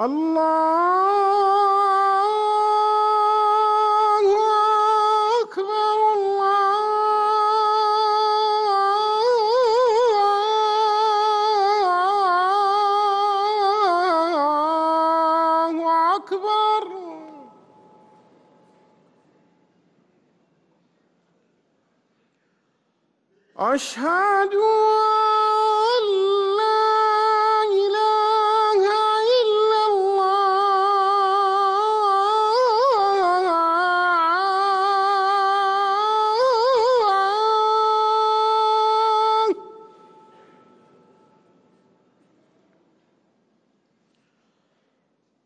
الله أكبر الله أكبر أشهد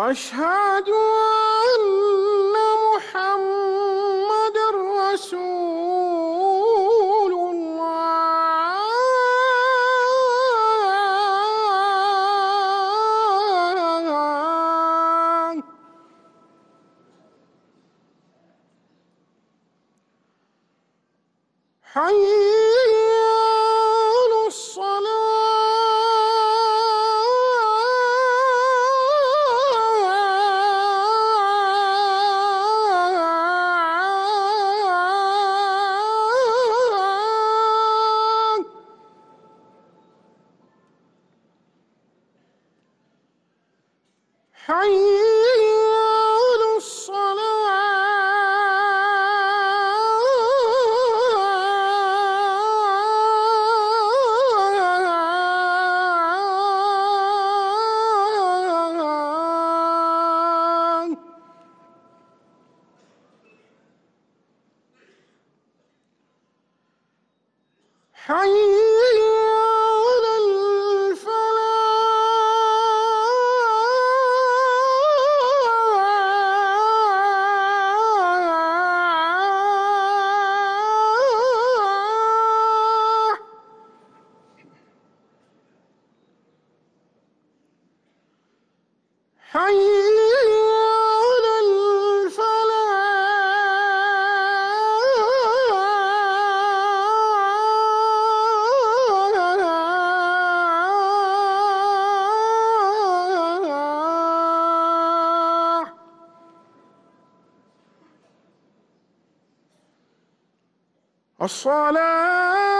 أشهد أن محمد رسول الله. حي حي حي على الفلاح